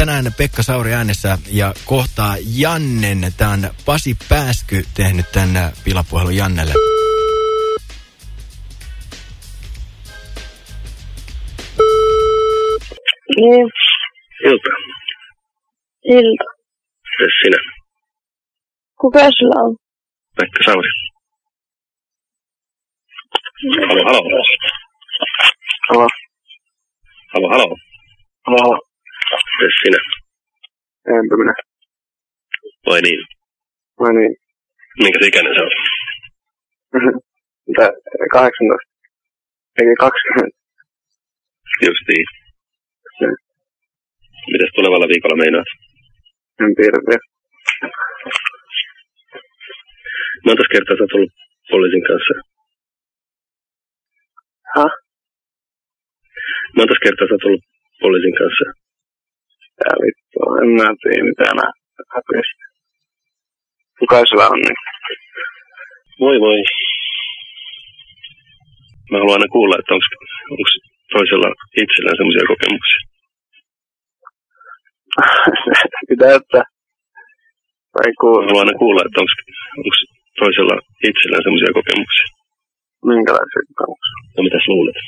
tänään Pekka Sauri äänessä ja kohtaa Jannen. Tämä on Pasi Pääsky tehnyt tämän pilapuhelun Jannelle. Niin, Ilta. ilta. Mites sinä? Kuka sulla on? Pekka Sauri. Halo, halo. Halo. Halo, halo. Halo. Mites sinä? Enpä minä. Vai niin? No niin. Minkä ikäinen sä oot? Mitä? 18. Eikä 20. Justiin. Se. Mites tulevalla viikolla meinaat? En tiedä vielä. Monta kertaa sä oot ollut poliisin kanssa? Ha? Monta kertaa sä oot ollut poliisin kanssa? Tää vittu. En mä tiedä mitä nää häpeistä. Kuka sulla on niin? Voi voi. Mä haluan aina kuulla, että onko toisella itsellään semmoisia kokemuksia. mitä että? Kuulla. haluan aina kuulla, että onko toisella itsellään semmoisia kokemuksia. Minkälaisia kokemuksia? No mitäs luulet?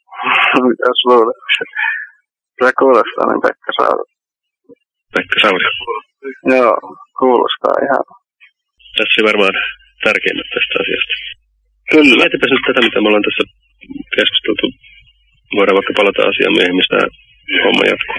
Mitäs luulet? Kyllä kuulostaa niin Pekka Saari. Pekka Sauri. Joo, kuulostaa ihan. Tässä varmaan tärkeimmät tästä asiasta. Kyllä. Mietipäs nyt tätä, mitä me ollaan tässä keskusteltu. Voidaan vaikka palata asiaan myöhemmin, jos tämä homma jatkuu.